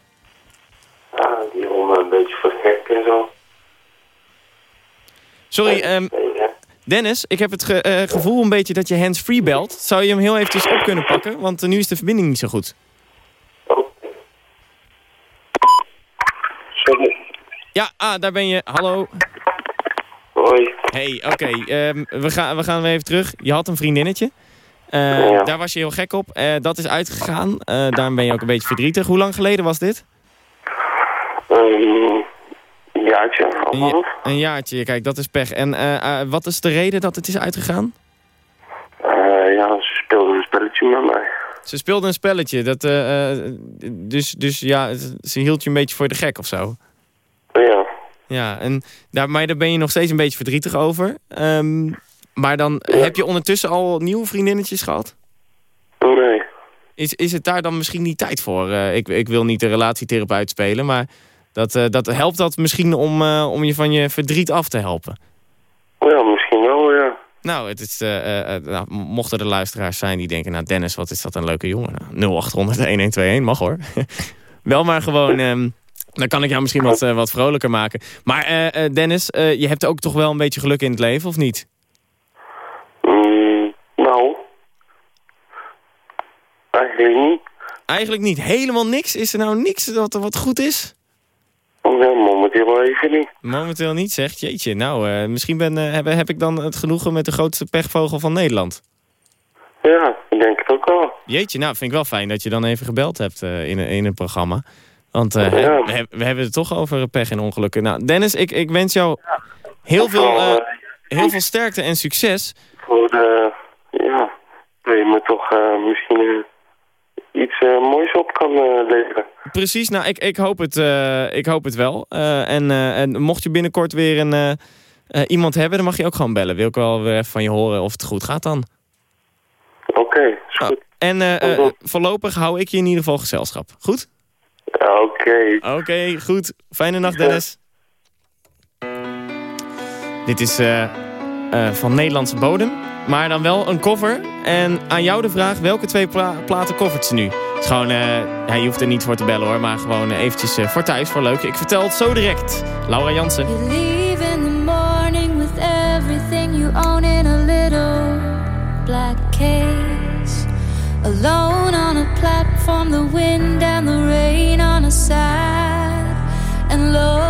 Ja, die me een beetje voor gek en zo. Sorry, ehm, Dennis, ik heb het ge- eh, gevoel een beetje dat je hands-free belt. Zou je hem heel eventjes op kunnen pakken? Want eh, nu is de verbinding niet zo goed. Sorry. Ja, ah, daar ben je. Hallo. Hoi. Hey, oké. ehm, we, gaan, we gaan weer even terug. Je had een vriendinnetje. Eh, Ja. Daar was je heel gek op. Dat is uitgegaan. Daarom ben je ook een beetje verdrietig. Hoe lang geleden was dit? Een jaartje, Een, anderhalf. ja- een jaartje, kijk, dat is pech. En eh, eh, wat is de reden dat het is uitgegaan? Eh, ja, ze speelde een spelletje met mij. Ze speelde een spelletje. Dat, dus, dus ja, ze hield je een beetje voor de gek of zo. Ja. Ja, en daar, maar daar ben je nog steeds een beetje verdrietig over. Ehm, maar dan heb je ondertussen al nieuwe vriendinnetjes gehad? Nee. Is, is het daar dan misschien niet tijd voor? Ik, ik wil niet de relatietherapeut spelen, maar dat, eh, dat helpt dat misschien om, eh, om je van je verdriet af te helpen. Ja, misschien wel, ja. Nou, het is, eh, nou, mochten er luisteraars zijn die denken... nou, Dennis, wat is dat een leuke jongen. Nou, 0800-1121, mag hoor. Wel maar gewoon... ehm, dan kan ik jou misschien wat, wat vrolijker maken. Maar Dennis, je hebt ook toch wel een beetje geluk in het leven, of niet? Mm, nou. Eigenlijk niet. Eigenlijk niet. Helemaal niks? Is er nou niks dat er wat goed is? Ja, momenteel wel even niet. Momenteel niet, zegt Jeetje. Nou, eh, misschien ben, eh, heb, heb ik dan het genoegen met de grootste pechvogel van Nederland. Ja, ik denk het ook wel. Jeetje, nou, vind ik wel fijn dat je dan even gebeld hebt eh, in, een- in een programma. Want eh, Ja. we, we hebben het toch over pech en ongelukken. Nou, Dennis, ik, ik wens jou heel veel, eh, heel veel sterkte en succes. Voor de, ja, dat je me toch eh, misschien eh, iets eh, moois op kan eh, leveren. Precies, nou, ik, ik, hoop, het, eh, ik hoop het wel. En, en mocht je binnenkort weer een, iemand hebben, dan mag je ook gewoon bellen. Wil ik wel weer even van je horen of het goed gaat dan. Oké, is goed. En voorlopig hou ik je in ieder geval gezelschap. Goed? Oké. Oké, goed. Fijne nacht, Dennis. Dit is eh, eh, van Nederlandse bodem. Maar dan wel een cover. En aan jou de vraag, welke twee pla platen covert ze nu? Het is gewoon, eh, ja, je hoeft er niet voor te bellen hoor. Maar gewoon eh, eventjes eh, voor thuis, voor leuk. Ik vertel het zo direct. Laura Jansen. Morning with everything you own in a little black. Alone on a platform, the wind and the rain on a sad and lonely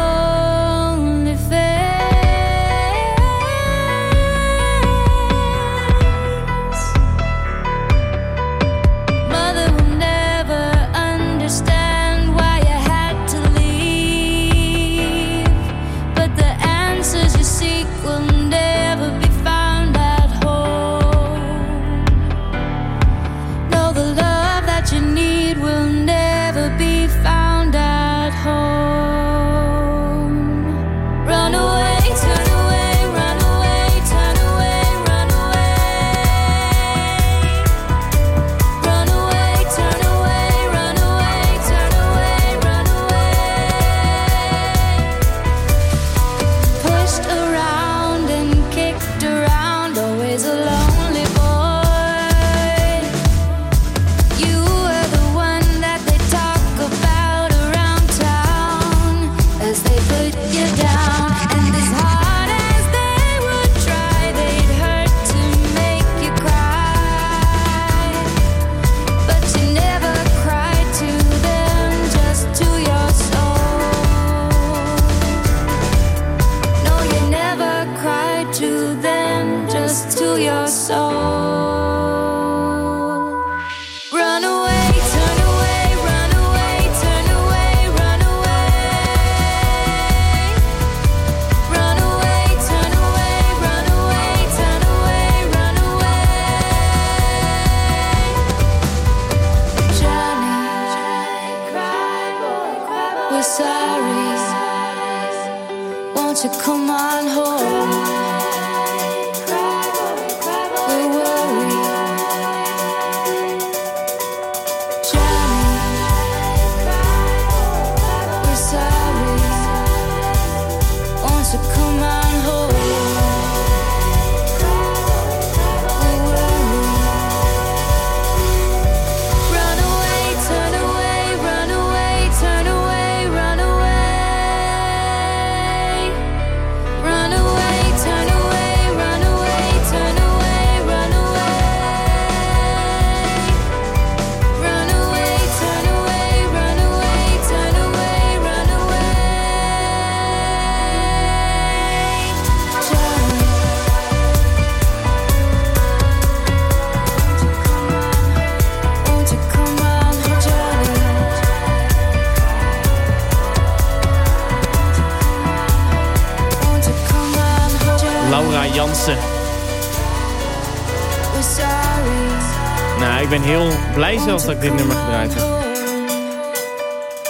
Nou, ik ben heel blij zelfs dat ik dit nummer gedraaid heb.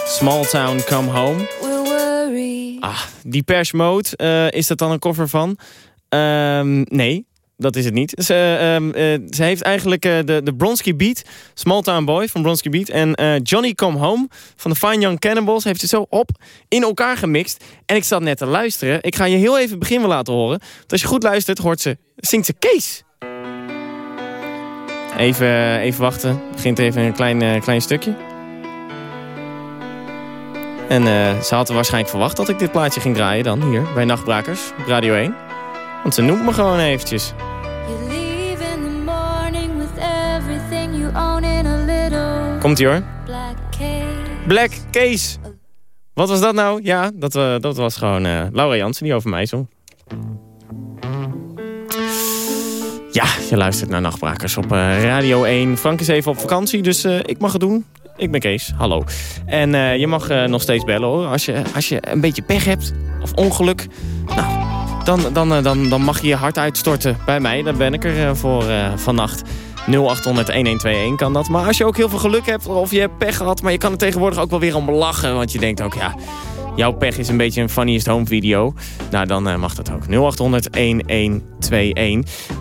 Small Town Come Home. Ah, Depeche Mode, eh, is dat dan een cover van? Ehm, nee, dat is het niet. Ze, ehm, eh, ze heeft eigenlijk eh, de, de Bronski Beat, Small Town Boy van Bronski Beat... en Johnny Come Home van de Fine Young Cannibals... heeft het zo op in elkaar gemixt. En ik zat net te luisteren. Ik ga je heel even het begin wel laten horen. Want als je goed luistert, hoort ze, zingt ze Kees. Even, even wachten. Begint even een klein, eh, klein stukje. En eh, ze had waarschijnlijk verwacht dat ik dit plaatje ging draaien dan hier bij Nachtbrakers op Radio 1. Want ze noemt me gewoon eventjes. You leave in the morning with everything you own in a little Komt ie hoor. black Case. Wat was dat nou? Ja, dat, eh, dat was gewoon eh, Laura Jansen die over mij zong. Ja, je luistert naar Nachtbrakers op eh, Radio 1. Frank is even op vakantie, dus eh, ik mag het doen. Ik ben Kees, hallo. En eh, je mag nog steeds bellen hoor. Als je, als je een beetje pech hebt of ongeluk, nou, dan, dan, dan, dan mag je je hart uitstorten bij mij. Dan ben ik er voor vannacht. 0800-1121 kan dat. Maar als je ook heel veel geluk hebt of je hebt pech gehad... maar je kan er tegenwoordig ook wel weer om lachen. Want je denkt ook, ja, jouw pech is een beetje een funniest home video. Nou, dan eh, mag dat ook. 0800-1121.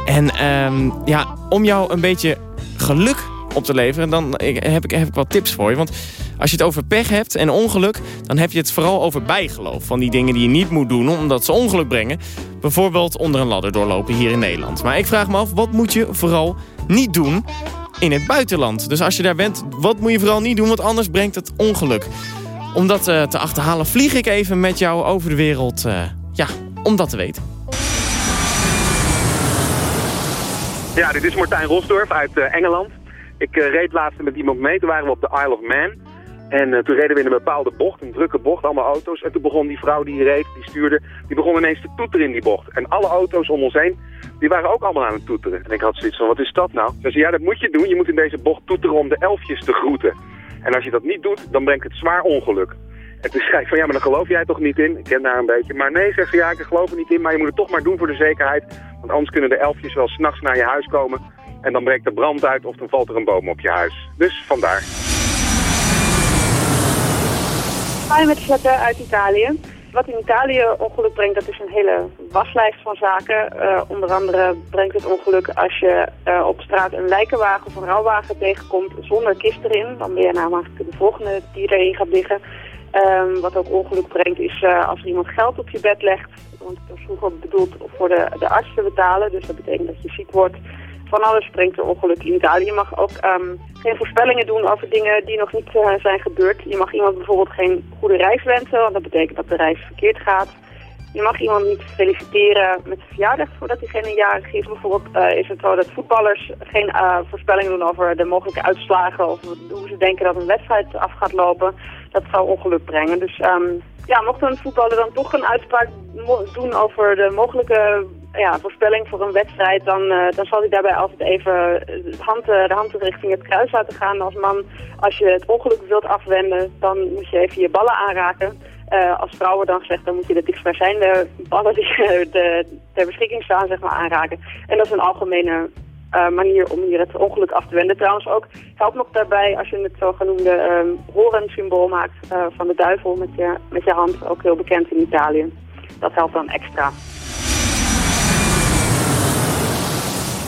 En ehm, ja, om jou een beetje geluk op te leveren... dan ik- heb ik, heb ik wat tips voor je. Want als je het over pech hebt en ongeluk... dan heb je het vooral over bijgeloof. Van die dingen die je niet moet doen omdat ze ongeluk brengen. Bijvoorbeeld onder een ladder doorlopen hier in Nederland. Maar ik vraag me af, wat moet je vooral niet doen in het buitenland? Dus als je daar bent, wat moet je vooral niet doen? Want anders brengt het ongeluk. Om dat eh, te achterhalen vlieg ik even met jou over de wereld. eh, ja, om dat te weten. Ja, dit is Martijn Rosdorf uit eh, Engeland. Ik reed laatst met iemand mee, toen waren we op de Isle of Man. En toen reden we in een bepaalde bocht, een drukke bocht, allemaal auto's. En toen begon die vrouw die reed, die stuurde, die begon ineens te toeteren in die bocht. En alle auto's om ons heen, die waren ook allemaal aan het toeteren. En ik had zoiets van, wat is dat nou? Ze zei, ja, dat moet je doen. Je moet in deze bocht toeteren om de elfjes te groeten. En als je dat niet doet, dan brengt het zwaar ongeluk. En toen zei van, ja, maar dan geloof jij toch niet in? Ik ken daar een beetje. Maar nee, zegt ze, ja, ik geloof er niet in. Maar je moet het toch maar doen voor de zekerheid. Want anders kunnen de elfjes wel s'nachts naar je huis komen. En dan breekt er brand uit of dan valt er een boom op je huis. Dus vandaar. Hi, met Flette uit Italië. Wat in Italië ongeluk brengt, dat is een hele waslijst van zaken. Eh, onder andere brengt het ongeluk als je eh, op straat een lijkenwagen of een rouwwagen tegenkomt zonder kist erin. Dan ben je namelijk de volgende die erin gaat liggen. Ehm, wat ook ongeluk brengt is eh, als er iemand geld op je bed legt. Want dat is vroeger bedoeld voor de, de arts te betalen. Dus dat betekent dat je ziek wordt. Van alles brengt er ongeluk in Italië. Je mag ook ehm, geen voorspellingen doen over dingen die nog niet eh, zijn gebeurd. Je mag iemand bijvoorbeeld geen goede reis wensen, want dat betekent dat de reis verkeerd gaat. Je mag iemand niet feliciteren met zijn verjaardag voordat diegene jarig is. Bijvoorbeeld eh, is het zo dat voetballers geen eh, voorspellingen doen over de mogelijke uitslagen of hoe ze denken dat een wedstrijd af gaat lopen. Dat zou ongeluk brengen. Dus ehm, ja, mocht een voetballer dan toch een uitspraak doen over de mogelijke ja, voorspelling voor een wedstrijd, dan, eh, dan zal hij daarbij altijd even de hand, eh, de hand richting het kruis laten gaan. Als man, als je het ongeluk wilt afwenden, dan moet je even je ballen aanraken. Eh, als vrouw wordt dan gezegd, dan moet je de dichtstbijzijnde ballen die eh, de, ter beschikking staan zeg maar, aanraken. En dat is een algemene eh, manier om hier het ongeluk af te wenden. Trouwens ook helpt nog daarbij als je het zogenoemde um, horensymbool maakt eh, van de duivel met je, met je hand. Ook heel bekend in Italië. Dat helpt dan extra.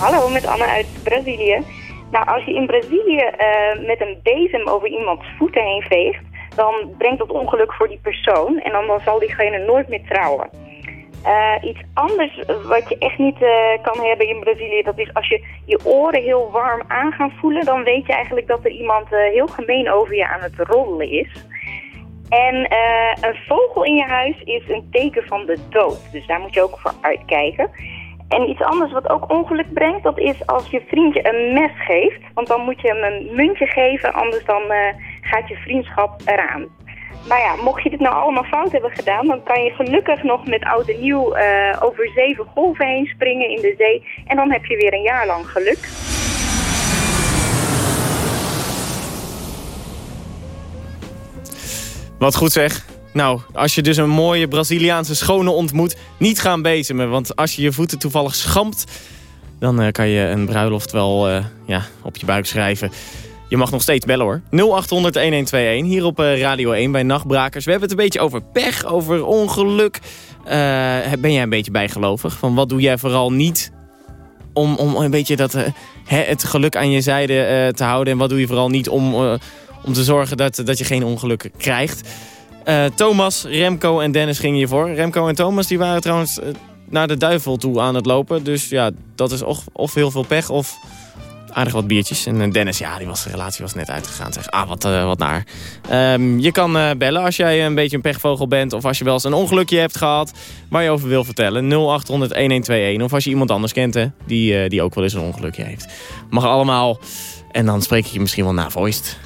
Hallo, met Anne uit Brazilië. Nou, als je in Brazilië eh, met een bezem over iemands voeten heen veegt, dan brengt dat ongeluk voor die persoon en dan, zal diegene nooit meer trouwen. Eh, iets anders wat je echt niet eh, kan hebben in Brazilië, dat is als je je oren heel warm aan gaan voelen, dan weet je eigenlijk dat er iemand heel gemeen over je aan het roddelen is. En een vogel in je huis is een teken van de dood, dus daar moet je ook voor uitkijken. En iets anders wat ook ongeluk brengt, dat is als je vriendje een mes geeft. Want dan moet je hem een muntje geven, anders dan eh, gaat je vriendschap eraan. Maar ja, mocht je dit nou allemaal fout hebben gedaan, dan kan je gelukkig nog met oud en nieuw eh, over zeven golven heen springen in de zee. En dan heb je weer een jaar lang geluk. Wat goed zeg. Nou, als je dus een mooie Braziliaanse schone ontmoet, niet gaan bezemen. Want als je je voeten toevallig schampt, dan eh, kan je een bruiloft wel eh, ja, op je buik schrijven. Je mag nog steeds bellen hoor. 0800-1121 hier op eh, Radio 1 bij Nachtbrakers. We hebben het een beetje over pech, over ongeluk. Ben jij een beetje bijgelovig? Van wat doe jij vooral niet om, om een beetje dat, het geluk aan je zijde te houden? En wat doe je vooral niet om, om te zorgen dat, dat je geen ongelukken krijgt? Eh, Thomas, Remco en Dennis gingen hiervoor. Remco en Thomas die waren trouwens eh, naar de duivel toe aan het lopen. Dus ja, dat is of, heel veel pech of aardig wat biertjes. En eh, Dennis, ja, die was, de relatie was net uitgegaan. Zeg, ah, wat, wat naar. Ehm, je kan bellen als jij een beetje een pechvogel bent... of als je wel eens een ongelukje hebt gehad... waar je over wil vertellen. 0800-1121. Of als je iemand anders kent, hè, die, die ook wel eens een ongelukje heeft. Mag allemaal. En dan spreek ik je misschien wel na voiced.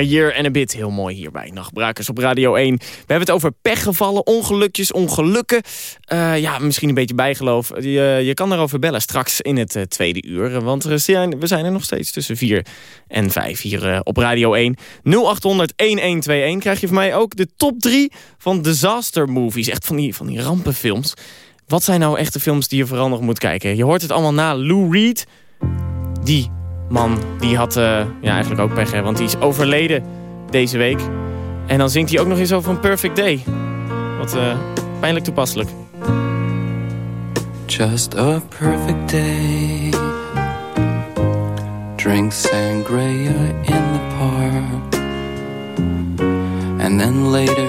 A and a bit. Heel mooi hier bij Nachtbrakers op Radio 1. We hebben het over pechgevallen, ongelukjes, ongelukken. Eh, ja, misschien een beetje bijgeloof. Je, je kan daarover bellen straks in het eh, tweede uur. Want er zijn, we zijn er nog steeds tussen 4 en 5 hier eh, op Radio 1. 0800-1121 krijg je van mij ook de top 3 van disaster movies. Echt van die, van die rampenfilms. Wat zijn nou echte films die je vooral nog moet kijken? Je hoort het allemaal na Lou Reed. Die man, die had eh, ja, eigenlijk ook pech, want die is overleden deze week. En dan zingt hij ook nog eens over een perfect day. Wat eh, pijnlijk toepasselijk. Just a perfect day. Drink sangria in the park. And then later,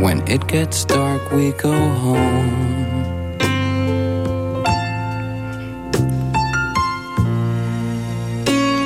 when it gets dark, we go home.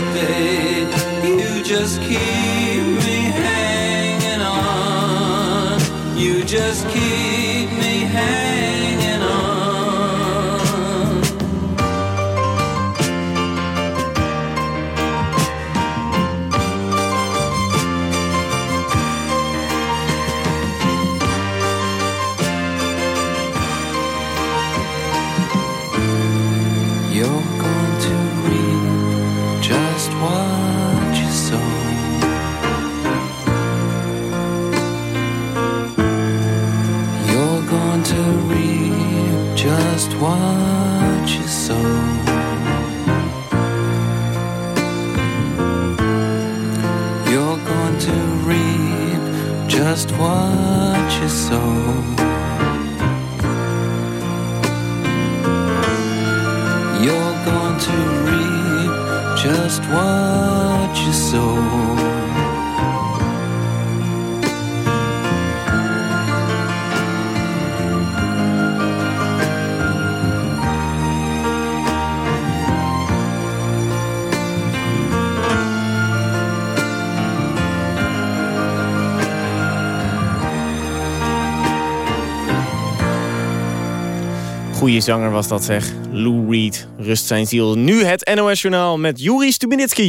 You just keep me hanging on. You just keep Goeie zanger was dat zeg. Lou Reed, rust zijn ziel. Nu het NOS Journaal met Juri Stubinitsky.